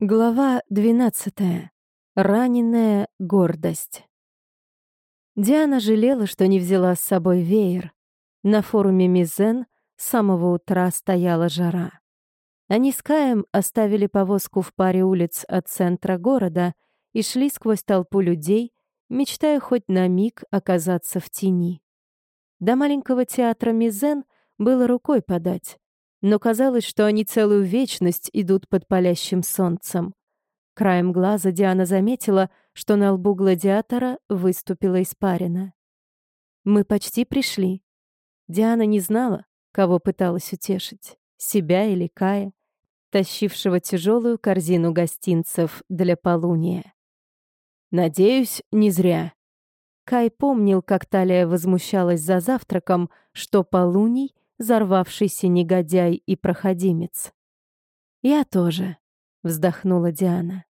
Глава 12. Раненая гордость. Диана жалела, что не взяла с собой веер. На форуме Мизен с самого утра стояла жара. Они с Каем оставили повозку в паре улиц от центра города и шли сквозь толпу людей, мечтая хоть на миг оказаться в тени. До маленького театра Мизен было рукой подать но казалось, что они целую вечность идут под палящим солнцем. Краем глаза Диана заметила, что на лбу гладиатора выступила испарина. «Мы почти пришли». Диана не знала, кого пыталась утешить — себя или Кая, тащившего тяжелую корзину гостинцев для полуния. «Надеюсь, не зря». Кай помнил, как Талия возмущалась за завтраком, что полуний взорвавшийся негодяй и проходимец. «Я тоже», — вздохнула Диана.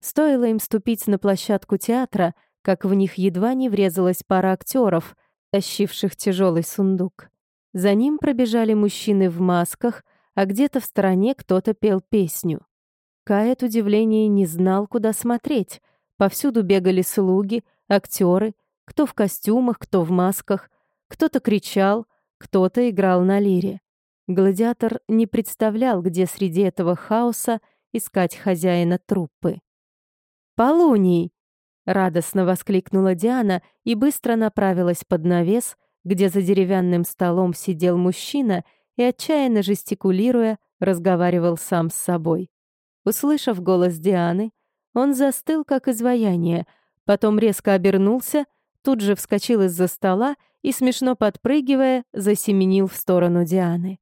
Стоило им ступить на площадку театра, как в них едва не врезалась пара актеров, тащивших тяжелый сундук. За ним пробежали мужчины в масках, а где-то в стороне кто-то пел песню. Кай от удивления не знал, куда смотреть. Повсюду бегали слуги, актеры, кто в костюмах, кто в масках. Кто-то кричал, кто-то играл на лире. Гладиатор не представлял, где среди этого хаоса искать хозяина труппы. «Полуний!» — радостно воскликнула Диана и быстро направилась под навес, где за деревянным столом сидел мужчина и, отчаянно жестикулируя, разговаривал сам с собой. Услышав голос Дианы, он застыл, как изваяние, потом резко обернулся, тут же вскочил из-за стола и, смешно подпрыгивая, засеменил в сторону Дианы.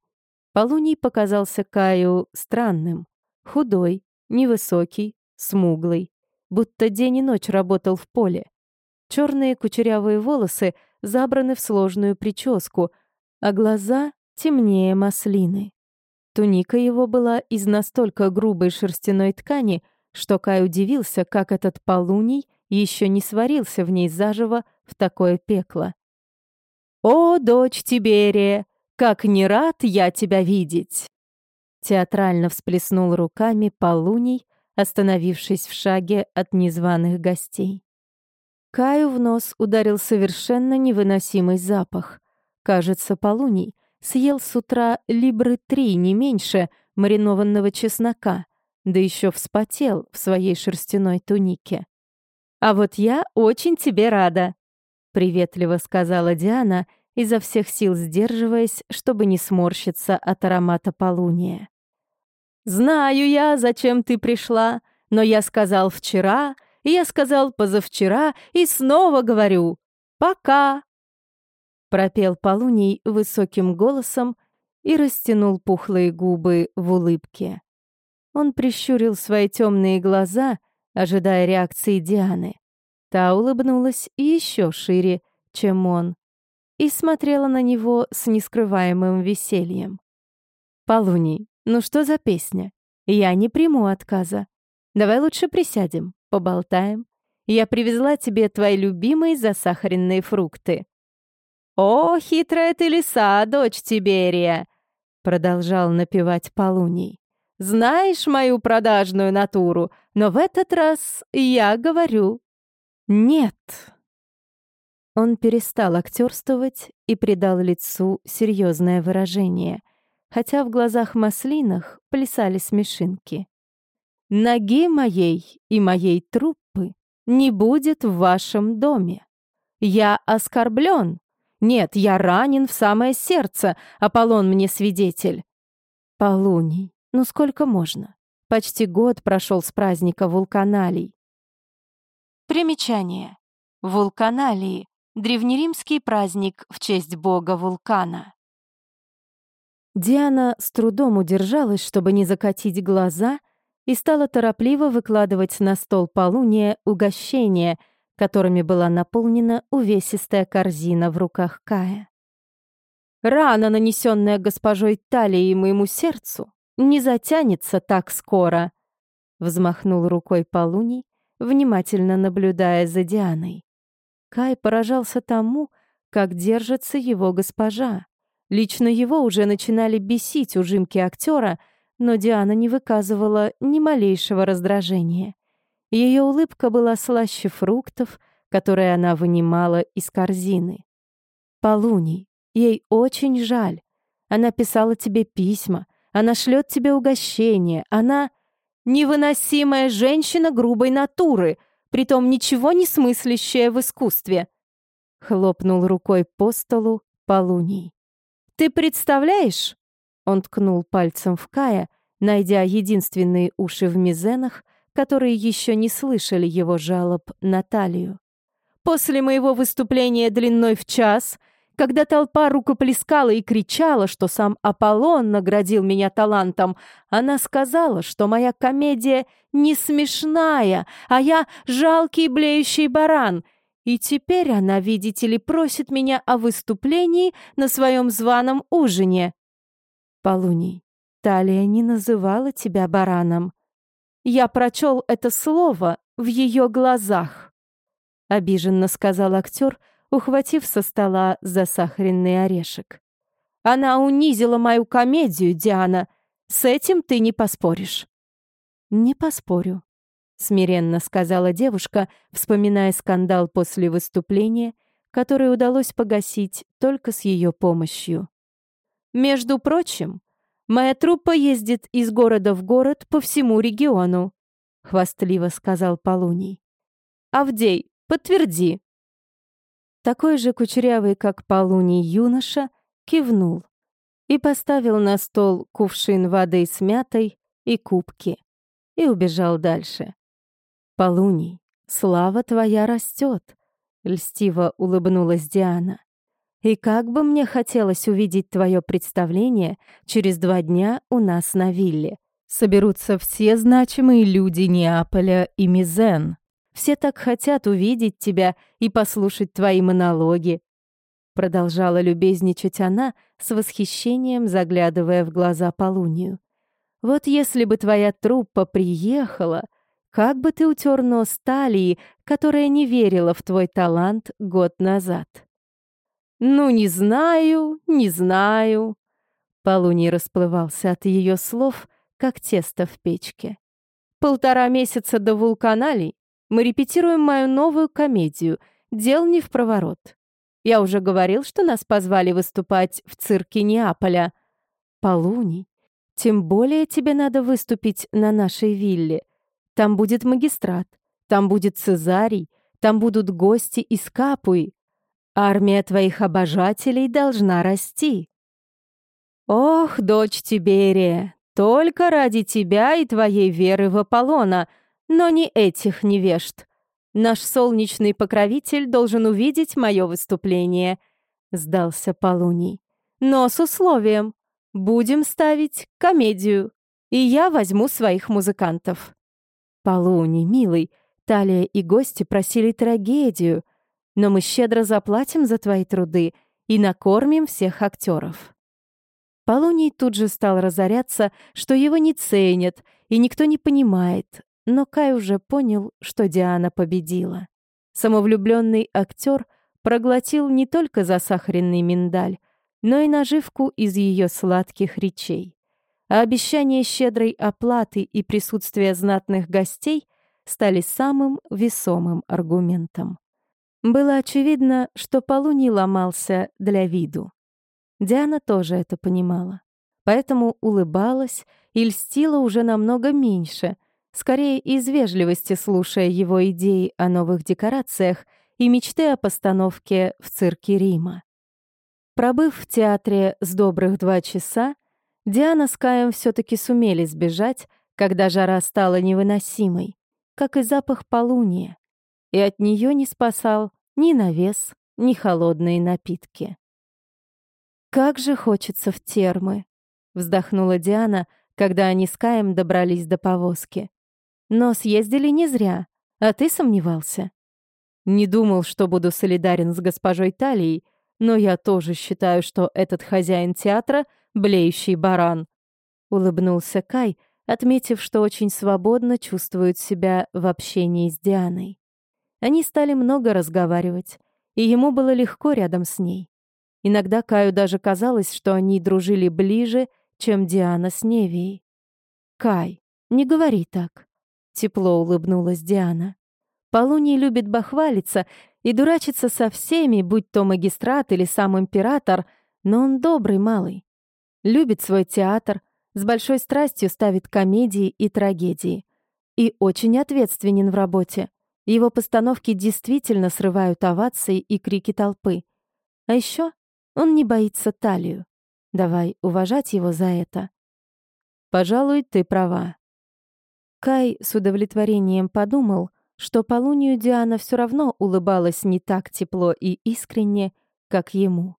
Полуний показался Каю странным. Худой, невысокий, смуглый. Будто день и ночь работал в поле. Черные кучерявые волосы забраны в сложную прическу, а глаза темнее маслины. Туника его была из настолько грубой шерстяной ткани, что Кай удивился, как этот полуний еще не сварился в ней заживо в такое пекло. «О, дочь Тиберия, как не рад я тебя видеть!» Театрально всплеснул руками Полуний, остановившись в шаге от незваных гостей. Каю в нос ударил совершенно невыносимый запах. Кажется, Полуний съел с утра либры три, не меньше, маринованного чеснока, да еще вспотел в своей шерстяной тунике. «А вот я очень тебе рада», — приветливо сказала Диана, изо всех сил сдерживаясь, чтобы не сморщиться от аромата полуния. «Знаю я, зачем ты пришла, но я сказал вчера, я сказал позавчера, и снова говорю «пока». Пропел полуний высоким голосом и растянул пухлые губы в улыбке. Он прищурил свои темные глаза, ожидая реакции Дианы. Та улыбнулась еще шире, чем он, и смотрела на него с нескрываемым весельем. «Полуний, ну что за песня? Я не приму отказа. Давай лучше присядем, поболтаем. Я привезла тебе твои любимые засахаренные фрукты». «О, хитрая ты лиса, дочь Тиберия!» Продолжал напевать Полуний. «Знаешь мою продажную натуру, но в этот раз я говорю «Нет!» Он перестал актерствовать и придал лицу серьезное выражение, хотя в глазах маслинах плясали смешинки. «Ноги моей и моей труппы не будет в вашем доме. Я оскорблен. Нет, я ранен в самое сердце, Аполлон мне свидетель». «Полуний, ну сколько можно? Почти год прошел с праздника вулканалий. Примечание. Вулканалии — древнеримский праздник в честь бога вулкана. Диана с трудом удержалась, чтобы не закатить глаза, и стала торопливо выкладывать на стол полуния угощения, которыми была наполнена увесистая корзина в руках Кая. «Рана, нанесенная госпожой Талией моему сердцу, не затянется так скоро», — взмахнул рукой полуний, внимательно наблюдая за Дианой. Кай поражался тому, как держится его госпожа. Лично его уже начинали бесить ужимки актера, но Диана не выказывала ни малейшего раздражения. Ее улыбка была слаще фруктов, которые она вынимала из корзины. «Полуний, ей очень жаль. Она писала тебе письма, она шлет тебе угощения, она...» «Невыносимая женщина грубой натуры, притом ничего не смыслящая в искусстве», — хлопнул рукой по столу Полуний. «Ты представляешь?» Он ткнул пальцем в Кая, найдя единственные уши в мизенах, которые еще не слышали его жалоб на талию. «После моего выступления длиной в час, когда толпа рукоплескала и кричала, что сам Аполлон наградил меня талантом, она сказала, что моя комедия не смешная, а я жалкий блеющий баран. И теперь она, видите ли, просит меня о выступлении на своем званом ужине. Полуний, Талия не называла тебя бараном. Я прочел это слово в ее глазах. Обиженно сказал актер, ухватив со стола засахаренный орешек. Она унизила мою комедию, Диана. С этим ты не поспоришь. Не поспорю, смиренно сказала девушка, вспоминая скандал после выступления, который удалось погасить только с ее помощью. Между прочим, моя труппа ездит из города в город по всему региону, хвастливо сказал Полуний. Авдей, подтверди. Такой же кучерявый, как Полуний юноша, кивнул и поставил на стол кувшин воды с мятой и кубки и убежал дальше. «Полуний, слава твоя растет», — льстиво улыбнулась Диана. И как бы мне хотелось увидеть твое представление через два дня у нас на вилле. Соберутся все значимые люди Неаполя и Мизен. Все так хотят увидеть тебя и послушать твои монологи. Продолжала любезничать она, с восхищением заглядывая в глаза Полунию. Вот если бы твоя труппа приехала, как бы ты утер нос Талии, которая не верила в твой талант год назад? «Ну, не знаю, не знаю». Полуний расплывался от ее слов, как тесто в печке. «Полтора месяца до вулканалей мы репетируем мою новую комедию «Дел не в проворот». Я уже говорил, что нас позвали выступать в цирке Неаполя. Полуний, тем более тебе надо выступить на нашей вилле. Там будет магистрат, там будет Цезарий, там будут гости из Капуи. Армия твоих обожателей должна расти. Ох, дочь Тиберия, только ради тебя и твоей веры в Аполлона, но не этих невежд. Наш солнечный покровитель должен увидеть мое выступление, сдался Полуний. Но с условием. Будем ставить комедию, и я возьму своих музыкантов. Полуний, милый, Талия и гости просили трагедию, но мы щедро заплатим за твои труды и накормим всех актеров. Полуний тут же стал разоряться, что его не ценят и никто не понимает, но Кай уже понял, что Диана победила. Самовлюбленный актер проглотил не только засахаренный миндаль, но и наживку из ее сладких речей. А обещание щедрой оплаты и присутствие знатных гостей стали самым весомым аргументом. Было очевидно, что Полуний ломался для виду. Диана тоже это понимала. Поэтому улыбалась и льстила уже намного меньше, скорее из вежливости слушая его идеи о новых декорациях и мечты о постановке в цирке Рима. Пробыв в театре с добрых два часа, Диана с Каем все таки сумели сбежать, когда жара стала невыносимой, как и запах полуния и от нее не спасал ни навес, ни холодные напитки. «Как же хочется в термы!» — вздохнула Диана, когда они с Каем добрались до повозки. «Но съездили не зря, а ты сомневался?» «Не думал, что буду солидарен с госпожой Талией, но я тоже считаю, что этот хозяин театра — блеющий баран», — улыбнулся Кай, отметив, что очень свободно чувствует себя в общении с Дианой. Они стали много разговаривать, и ему было легко рядом с ней. Иногда Каю даже казалось, что они дружили ближе, чем Диана с Невией. Кай, не говори так. Тепло улыбнулась Диана. Полуний любит бахвалиться и дурачиться со всеми, будь то магистрат или сам император, но он добрый малый. Любит свой театр, с большой страстью ставит комедии и трагедии. И очень ответственен в работе. Его постановки действительно срывают овации и крики толпы. А еще он не боится талию. Давай уважать его за это. Пожалуй, ты права. Кай с удовлетворением подумал, что полунию Диана все равно улыбалась не так тепло и искренне, как ему.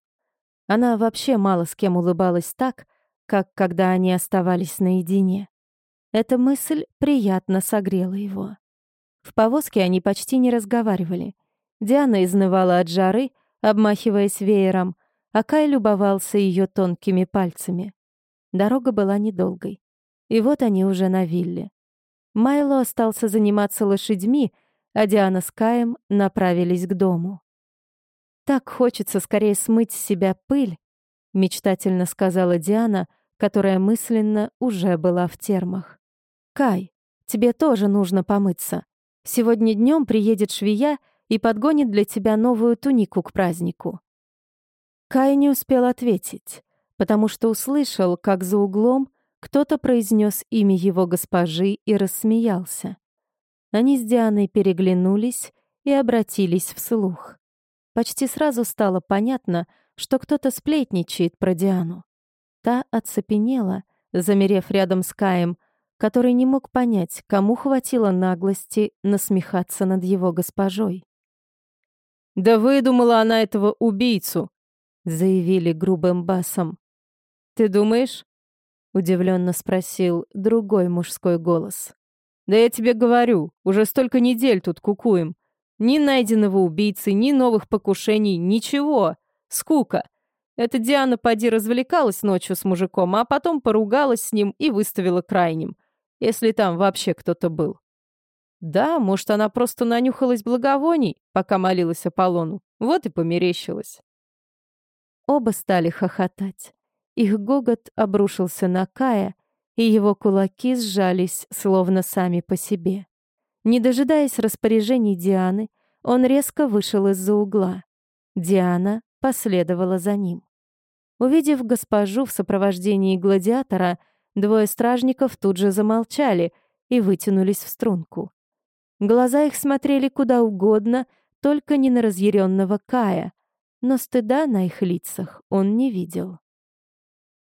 Она вообще мало с кем улыбалась так, как когда они оставались наедине. Эта мысль приятно согрела его. В повозке они почти не разговаривали. Диана изнывала от жары, обмахиваясь веером, а Кай любовался ее тонкими пальцами. Дорога была недолгой. И вот они уже на вилле. Майло остался заниматься лошадьми, а Диана с Каем направились к дому. «Так хочется скорее смыть с себя пыль», — мечтательно сказала Диана, которая мысленно уже была в термах. «Кай, тебе тоже нужно помыться. Сегодня днем приедет швея и подгонит для тебя новую тунику к празднику». Кай не успел ответить, потому что услышал, как за углом кто-то произнес имя его госпожи и рассмеялся. Они с Дианой переглянулись и обратились вслух. Почти сразу стало понятно, что кто-то сплетничает про Диану. Та оцепенела, замерев рядом с Каем, который не мог понять, кому хватило наглости насмехаться над его госпожой. «Да выдумала она этого убийцу!» — заявили грубым басом. «Ты думаешь?» — удивленно спросил другой мужской голос. «Да я тебе говорю, уже столько недель тут кукуем. Ни найденного убийцы, ни новых покушений, ничего. Скука. Эта Диана поди развлекалась ночью с мужиком, а потом поругалась с ним и выставила крайним. Если там вообще кто-то был. Да, может, она просто нанюхалась благовоний, пока молилась Аполлону. Вот и померещилась. Оба стали хохотать. Их гогот обрушился на Кая, и его кулаки сжались, словно сами по себе. Не дожидаясь распоряжений Дианы, он резко вышел из-за угла. Диана последовала за ним. Увидев госпожу в сопровождении гладиатора, двое стражников тут же замолчали и вытянулись в струнку. Глаза их смотрели куда угодно, только не на разъяренного Кая, но стыда на их лицах он не видел.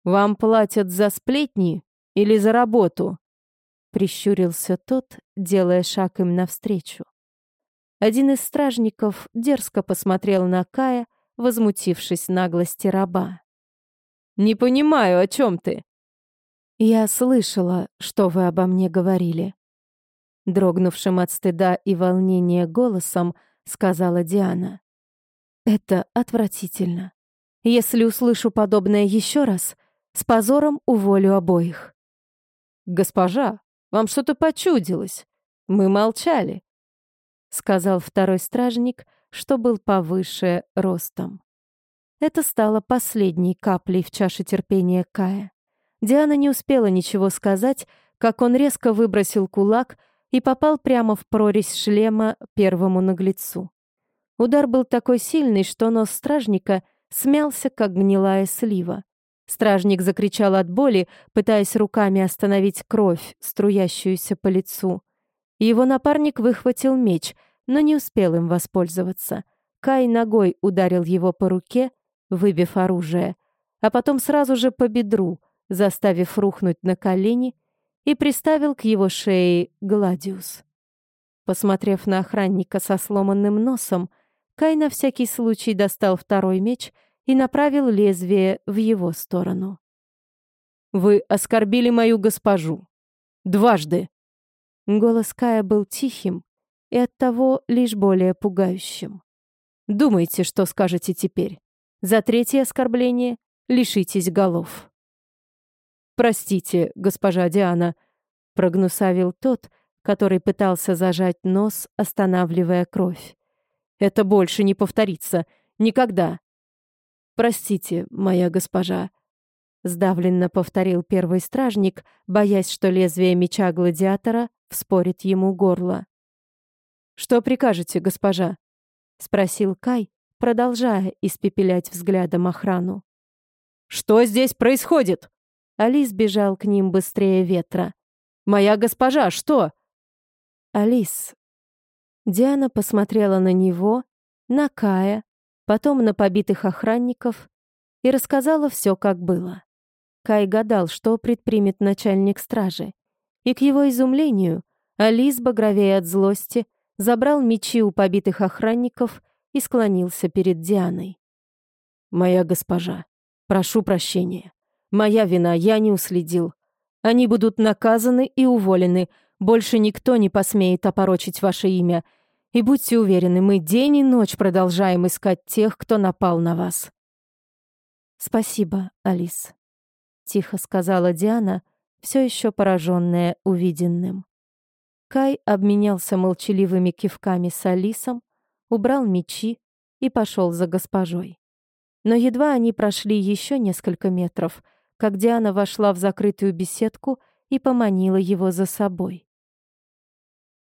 «Вам платят за сплетни или за работу?» Прищурился тот, делая шаг им навстречу. Один из стражников дерзко посмотрел на Кая, возмутившись наглости раба. «Не понимаю, о чем ты?» «Я слышала, что вы обо мне говорили». Дрогнувшим от стыда и волнения голосом сказала Диана. «Это отвратительно. Если услышу подобное еще раз, с позором уволю обоих». «Госпожа, вам что-то почудилось. Мы молчали», — сказал второй стражник, что был повыше ростом. Это стало последней каплей в чаше терпения Кая. Диана не успела ничего сказать, как он резко выбросил кулак и попал прямо в прорезь шлема первому наглецу. Удар был такой сильный, что нос стражника смялся, как гнилая слива. Стражник закричал от боли, пытаясь руками остановить кровь, струящуюся по лицу. Его напарник выхватил меч, но не успел им воспользоваться. Кай ногой ударил его по руке, выбив оружие, а потом сразу же по бедру, заставив рухнуть на колени, и приставил к его шее Гладиус. Посмотрев на охранника со сломанным носом, Кай на всякий случай достал второй меч — и направил лезвие в его сторону. «Вы оскорбили мою госпожу. Дважды!» Голос Кая был тихим и оттого лишь более пугающим. «Думайте, что скажете теперь. За третье оскорбление лишитесь голов». «Простите, госпожа Диана», — прогнусавил тот, который пытался зажать нос, останавливая кровь. «Это больше не повторится. Никогда. «Простите, моя госпожа». — сдавленно повторил первый стражник, боясь, что лезвие меча гладиатора вспорит ему горло. «Что прикажете, госпожа?» — спросил Кай, продолжая испепелять взглядом охрану. «Что здесь происходит?» Алис бежал к ним быстрее ветра. «Моя госпожа, что?» «Алис». Диана посмотрела на него, на Кая, потом на побитых охранников и рассказала все, как было. Кай гадал, что предпримет начальник стражи. И к его изумлению Алис, багровее от злости, забрал мечи у побитых охранников и склонился перед Дианой. «Моя госпожа, прошу прощения. Моя вина, я не уследил. Они будут наказаны и уволены. Больше никто не посмеет опорочить ваше имя. И будьте уверены, мы день и ночь продолжаем искать тех, кто напал на вас». «Спасибо, Алис», — тихо сказала Диана, все еще пораженная увиденным. Кай обменялся молчаливыми кивками с Алисом, убрал мечи и пошел за госпожой. Но едва они прошли еще несколько метров, как Диана вошла в закрытую беседку и поманила его за собой.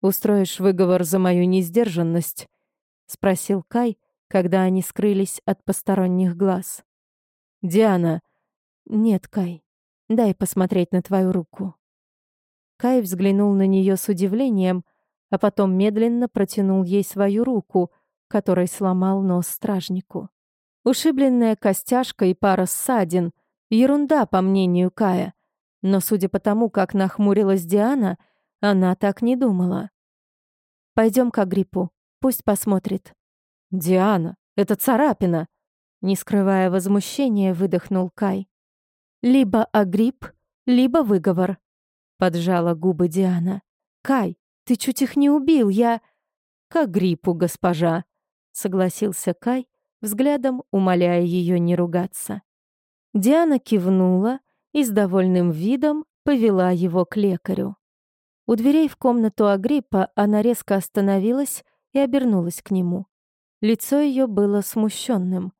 «Устроишь выговор за мою несдержанность?» — спросил Кай, когда они скрылись от посторонних глаз. «Диана...» «Нет, Кай, дай посмотреть на твою руку». Кай взглянул на нее с удивлением, а потом медленно протянул ей свою руку, которой сломал нос стражнику. Ушибленная костяшка и пара ссадин — ерунда, по мнению Кая. Но судя по тому, как нахмурилась Диана, она так не думала. Пойдем к Агриппу, пусть посмотрит. «Диана, это царапина!» Не скрывая возмущения, выдохнул Кай. «Либо Агрипп, либо выговор», Поджала губы Диана. «Кай, ты чуть их не убил, я...» «К гриппу, госпожа», — согласился Кай, взглядом умоляя ее не ругаться. Диана кивнула и с довольным видом повела его к лекарю. У дверей в комнату Агриппа она резко остановилась и обернулась к нему. Лицо ее было смущенным.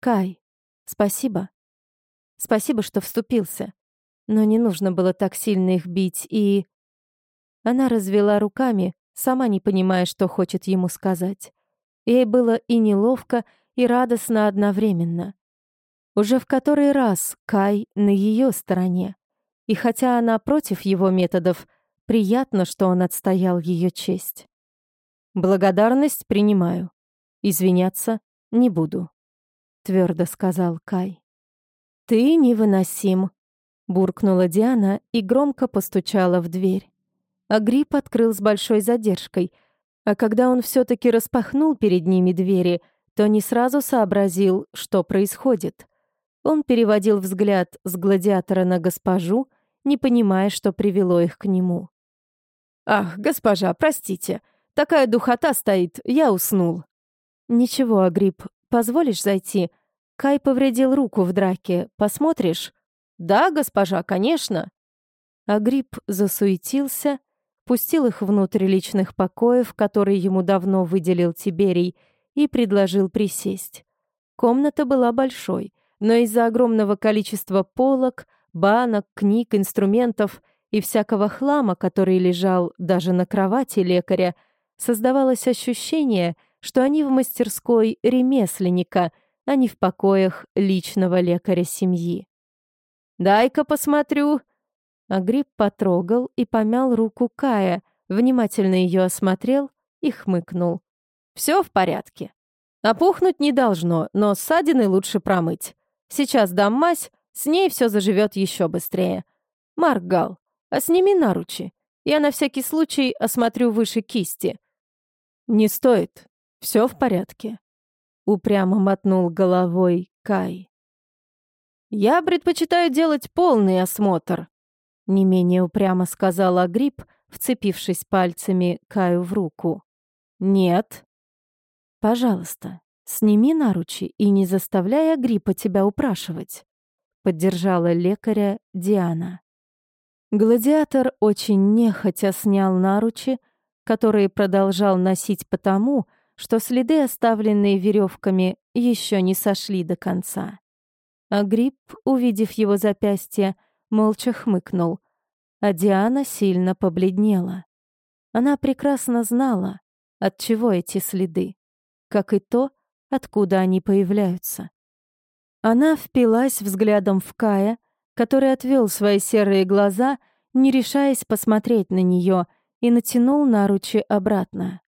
«Кай, спасибо. Спасибо, что вступился. Но не нужно было так сильно их бить, и... Она развела руками, сама не понимая, что хочет ему сказать. Ей было и неловко, и радостно одновременно. Уже в который раз Кай на ее стороне. И хотя она против его методов, приятно, что он отстоял ее честь. «Благодарность принимаю. Извиняться не буду», — твердо сказал Кай. «Ты невыносим», буркнула Диана и громко постучала в дверь. Агрип открыл с большой задержкой, а когда он все таки распахнул перед ними двери, то не сразу сообразил, что происходит. Он переводил взгляд с гладиатора на госпожу, не понимая, что привело их к нему. «Ах, госпожа, простите, такая духота стоит, я уснул». «Ничего, Агрип, позволишь зайти? Кай повредил руку в драке, посмотришь?» «Да, госпожа, конечно». Агрип засуетился, пустил их внутрь личных покоев, которые ему давно выделил Тиберий, и предложил присесть. Комната была большой, но из-за огромного количества полок, банок, книг, инструментов и всякого хлама, который лежал даже на кровати лекаря, создавалось ощущение, что они в мастерской ремесленника, а не в покоях личного лекаря семьи. Дай-ка посмотрю». Агрип потрогал и помял руку Кая, внимательно ее осмотрел и хмыкнул. Все в порядке. Опухнуть не должно, но ссадины лучше промыть. Сейчас дам мазь, с ней все заживет еще быстрее. Марк Гал, а сними наручи. Я на всякий случай осмотрю выше кисти. Не стоит. Все в порядке. Упрямо мотнул головой Кай. «Я предпочитаю делать полный осмотр», — не менее упрямо сказала Гриб, вцепившись пальцами Каю в руку. «Нет». «Пожалуйста, сними наручи и не заставляй Агриппа тебя упрашивать», — поддержала лекаря Диана. Гладиатор очень нехотя снял наручи, которые продолжал носить потому, что следы, оставленные веревками, еще не сошли до конца. А Гриб, увидев его запястье, молча хмыкнул, а Диана сильно побледнела. Она прекрасно знала, от чего эти следы, как и то, откуда они появляются. Она впилась взглядом в Кая, который отвел свои серые глаза, не решаясь посмотреть на нее, и натянул наручи обратно.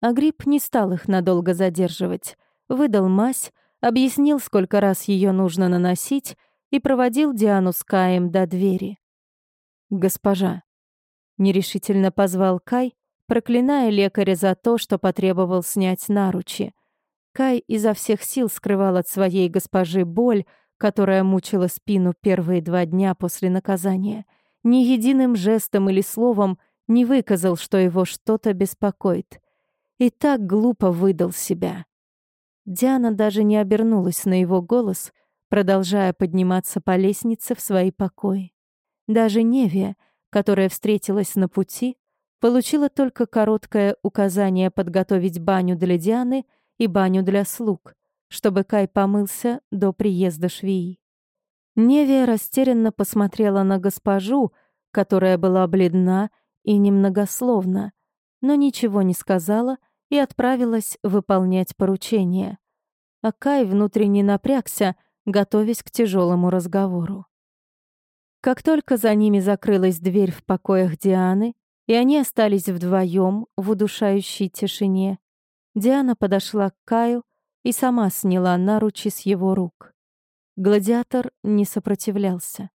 А Гриб не стал их надолго задерживать, выдал мазь, объяснил, сколько раз ее нужно наносить, и проводил Диану с Каем до двери. «Госпожа», — нерешительно позвал Кай, проклиная лекаря за то, что потребовал снять наручи. Кай изо всех сил скрывал от своей госпожи боль, которая мучила спину первые два дня после наказания. Ни единым жестом или словом не выказал, что его что-то беспокоит. И так глупо выдал себя. Диана даже не обернулась на его голос, продолжая подниматься по лестнице в свои покои. Даже Невия, которая встретилась на пути, получила только короткое указание подготовить баню для Дианы и баню для слуг, чтобы Кай помылся до приезда швеи. Невия растерянно посмотрела на госпожу, которая была бледна и немногословна, но ничего не сказала и отправилась выполнять поручение. А Кай внутренне напрягся, готовясь к тяжелому разговору. Как только за ними закрылась дверь в покоях Дианы, и они остались вдвоем в удушающей тишине, Диана подошла к Каю и сама сняла наручи с его рук. Гладиатор не сопротивлялся.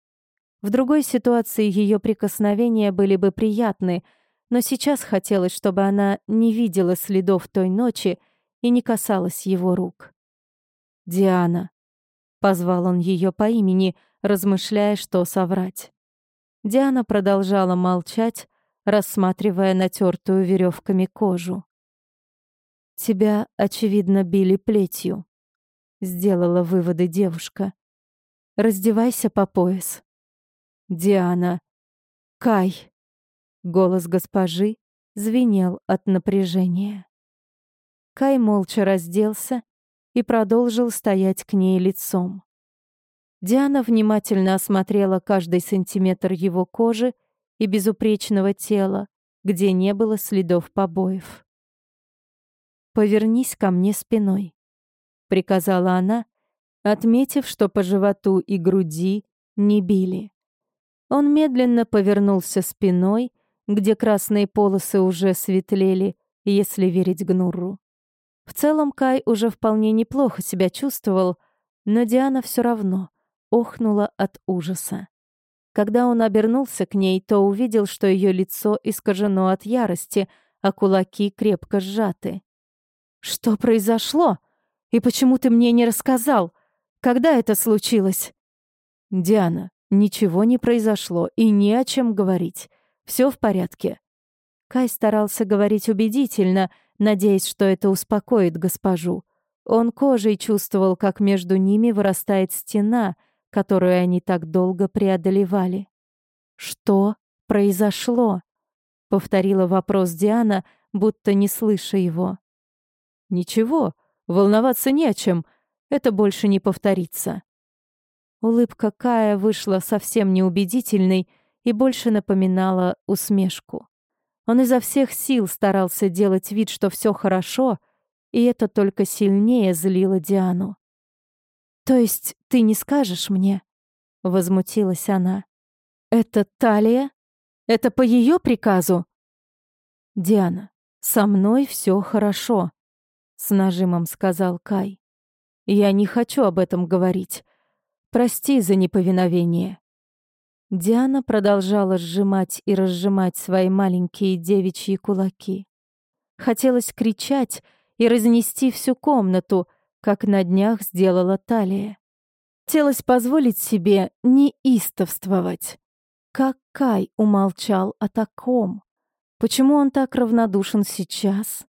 В другой ситуации ее прикосновения были бы приятны, но сейчас хотелось, чтобы она не видела следов той ночи и не касалась его рук. «Диана», — позвал он ее по имени, размышляя, что соврать. Диана продолжала молчать, рассматривая натертую веревками кожу. «Тебя, очевидно, били плетью», — сделала выводы девушка. «Раздевайся по пояс». «Диана». «Кай». Голос госпожи звенел от напряжения. Кай молча разделся и продолжил стоять к ней лицом. Диана внимательно осмотрела каждый сантиметр его кожи и безупречного тела, где не было следов побоев. «Повернись ко мне спиной», — приказала она, отметив, что по животу и груди не били. Он медленно повернулся спиной, где красные полосы уже светлели, если верить Гнурру. В целом Кай уже вполне неплохо себя чувствовал, но Диана все равно охнула от ужаса. Когда он обернулся к ней, то увидел, что ее лицо искажено от ярости, а кулаки крепко сжаты. «Что произошло? И почему ты мне не рассказал? Когда это случилось?» «Диана, ничего не произошло и не о чем говорить. Все в порядке». Кай старался говорить убедительно, надеясь, что это успокоит госпожу. Он кожей чувствовал, как между ними вырастает стена, которую они так долго преодолевали. «Что произошло?» — повторила вопрос Диана, будто не слыша его. «Ничего, волноваться не о чем. Это больше не повторится». Улыбка Кая вышла совсем неубедительной и больше напоминала усмешку. Он изо всех сил старался делать вид, что все хорошо, и это только сильнее злило Диану. «То есть ты не скажешь мне?» — возмутилась она. «Это Талия? Это по ее приказу?» «Диана, со мной все хорошо», с нажимом сказал Кай. Я не хочу об этом говорить. Прости за неповиновение. Диана продолжала сжимать и разжимать свои маленькие девичьи кулаки. Хотелось кричать и разнести всю комнату, как на днях сделала Талия. Хотелось позволить себе неистовствовать. Как Кай умолчал о таком? Почему он так равнодушен сейчас?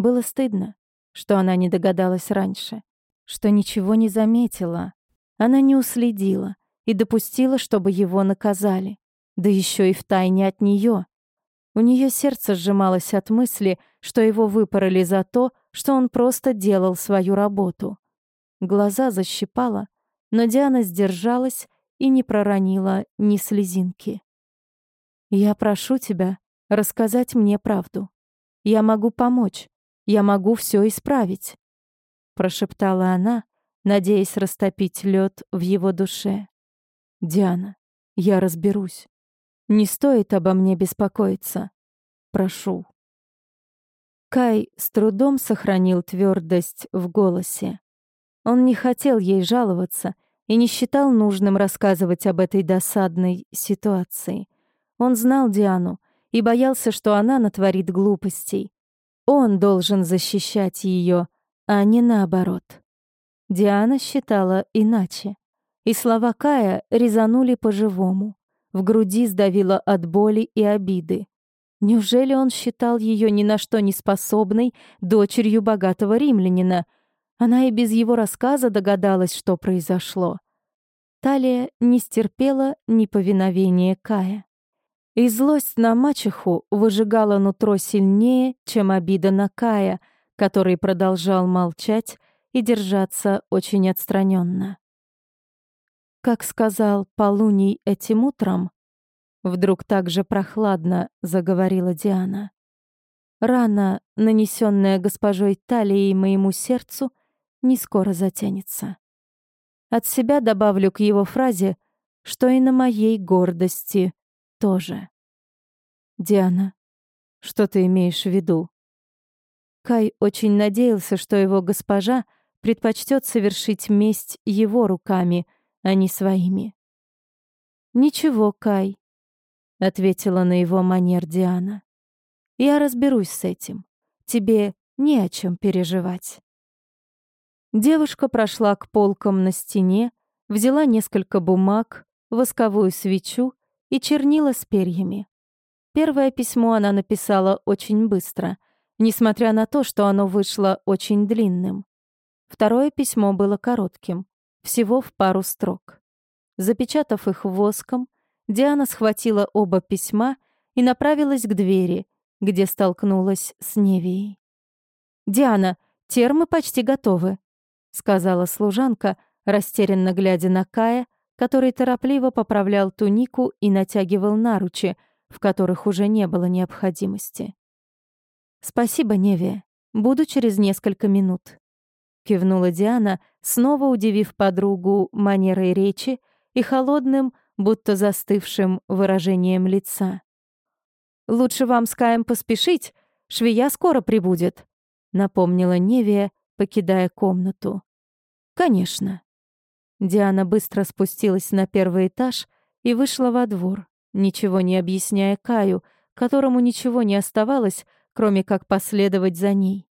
Было стыдно, что она не догадалась раньше, что ничего не заметила. Она не уследила и допустила, чтобы его наказали, да еще и втайне от нее. У нее сердце сжималось от мысли, что его выпороли за то, что он просто делал свою работу. Глаза защипала, но Диана сдержалась и не проронила ни слезинки. «Я прошу тебя рассказать мне правду. Я могу помочь. Я могу все исправить», — прошептала она, надеясь растопить лед в его душе. «Диана, я разберусь. Не стоит обо мне беспокоиться. Прошу». Кай с трудом сохранил твердость в голосе. Он не хотел ей жаловаться и не считал нужным рассказывать об этой досадной ситуации. Он знал Диану и боялся, что она натворит глупостей. Он должен защищать ее, а не наоборот. Диана считала иначе. И слова Кая резанули по-живому. В груди сдавило от боли и обиды. Неужели он считал ее ни на что не способной дочерью богатого римлянина? Она и без его рассказа догадалась, что произошло. Талия не стерпела неповиновения Кая. И злость на мачеху выжигала нутро сильнее, чем обида на Кая, который продолжал молчать и держаться очень отстраненно. Как сказал Полуний этим утром, вдруг так же прохладно заговорила Диана. Рана, нанесенная госпожой Талией моему сердцу, не скоро затянется. От себя добавлю к его фразе, что и на моей гордости тоже. Диана, что ты имеешь в виду? Кай очень надеялся, что его госпожа предпочтет совершить месть его руками, а не своими. «Ничего, Кай», — ответила на его манер Диана. «Я разберусь с этим. Тебе не о чем переживать». Девушка прошла к полкам на стене, взяла несколько бумаг, восковую свечу и чернила с перьями. Первое письмо она написала очень быстро, несмотря на то, что оно вышло очень длинным. Второе письмо было коротким, всего в пару строк. Запечатав их воском, Диана схватила оба письма и направилась к двери, где столкнулась с Невией. «Диана, термы почти готовы», — сказала служанка, растерянно глядя на Кая, который торопливо поправлял тунику и натягивал наручи, в которых уже не было необходимости. «Спасибо, Неве. Буду через несколько минут», — кивнула Диана, снова удивив подругу манерой речи и холодным, будто застывшим выражением лица. «Лучше вам с Каем поспешить, швея скоро прибудет», — напомнила Невия, покидая комнату. «Конечно». Диана быстро спустилась на первый этаж и вышла во двор, ничего не объясняя Каю, которому ничего не оставалось, кроме как последовать за ней.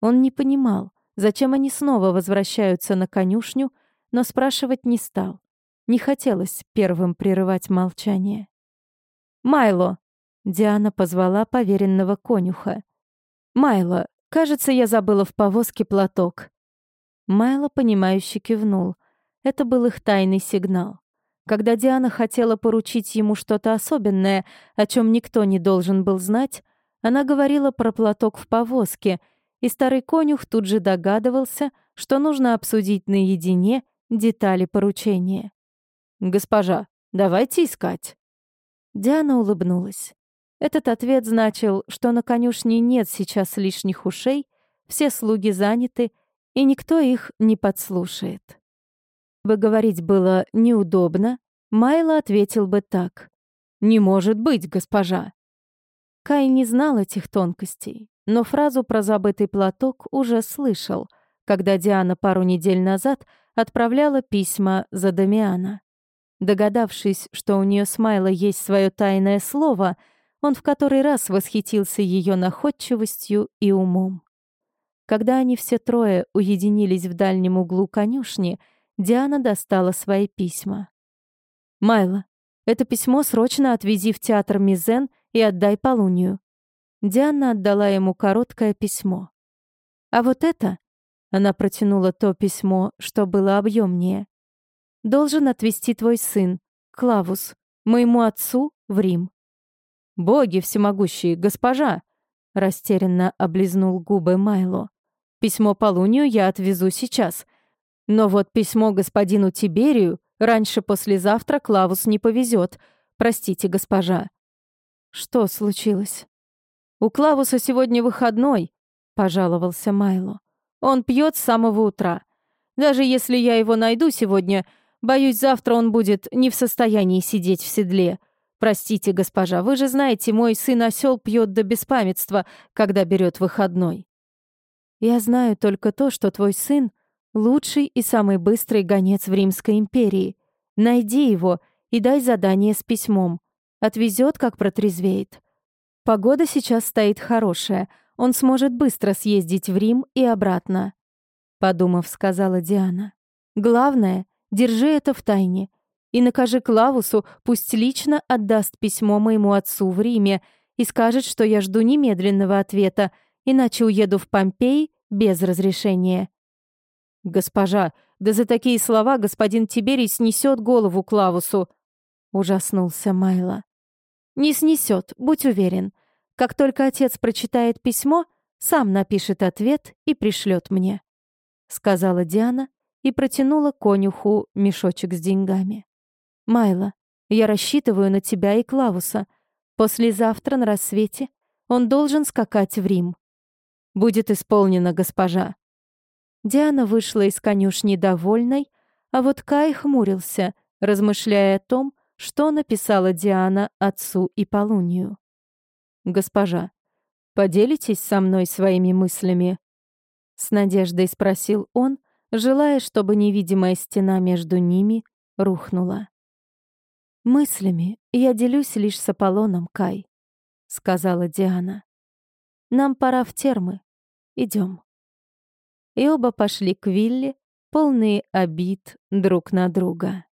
Он не понимал, зачем они снова возвращаются на конюшню, но спрашивать не стал. Не хотелось первым прерывать молчание. «Майло!» — Диана позвала поверенного конюха. «Майло, кажется, я забыла в повозке платок». Майло, понимающе кивнул. Это был их тайный сигнал. Когда Диана хотела поручить ему что-то особенное, о чем никто не должен был знать, она говорила про платок в повозке, и старый конюх тут же догадывался, что нужно обсудить наедине детали поручения. «Госпожа, давайте искать». Диана улыбнулась. Этот ответ значил, что на конюшне нет сейчас лишних ушей, все слуги заняты, и никто их не подслушает бы говорить было неудобно, Майло ответил бы так. «Не может быть, госпожа!» Кай не знал этих тонкостей, но фразу про забытый платок уже слышал, когда Диана пару недель назад отправляла письма за Дамиана. Догадавшись, что у нее с Майло есть свое тайное слово, он в который раз восхитился ее находчивостью и умом. Когда они все трое уединились в дальнем углу конюшни — Диана достала свои письма. «Майло, это письмо срочно отвези в театр Мизен и отдай Полунию». Диана отдала ему короткое письмо. «А вот это...» — она протянула то письмо, что было объемнее. «Должен отвезти твой сын, Клавус, моему отцу, в Рим». «Боги всемогущие, госпожа!» — растерянно облизнул губы Майло. «Письмо Полунию я отвезу сейчас. Но вот письмо господину Тиберию раньше послезавтра Клавус не повезет. Простите, госпожа». «Что случилось?» «У Клавуса сегодня выходной», — пожаловался Майло. «Он пьет с самого утра. Даже если я его найду сегодня, боюсь, завтра он будет не в состоянии сидеть в седле. Простите, госпожа, вы же знаете, мой сын осел пьет до беспамятства, когда берет выходной». «Я знаю только то, что твой сын — лучший и самый быстрый гонец в Римской империи. Найди его и дай задание с письмом. Отвезет, как протрезвеет. Погода сейчас стоит хорошая, он сможет быстро съездить в Рим и обратно», — подумав, сказала Диана. «Главное, держи это в тайне и накажи Клавусу, пусть лично отдаст письмо моему отцу в Риме и скажет, что я жду немедленного ответа, иначе уеду в Помпей без разрешения». «Госпожа, да за такие слова господин Тиберий снесет голову Клавусу», — ужаснулся Майло. Не снесет, будь уверен. Как только отец прочитает письмо, сам напишет ответ и пришлет мне», — сказала Диана и протянула конюху мешочек с деньгами. «Майло, я рассчитываю на тебя и Клавуса. Послезавтра на рассвете он должен скакать в Рим». «Будет исполнено, госпожа». Диана вышла из конюшни довольной, а вот Кай хмурился, размышляя о том, что написала Диана отцу и Полунию. «Госпожа, поделитесь со мной своими мыслями?» С надеждой спросил он, желая, чтобы невидимая стена между ними рухнула. «Мыслями я делюсь лишь с Аполлоном, Кай», — сказала Диана. «Нам пора в термы. Идем. И оба пошли к вилле, полные обид друг на друга.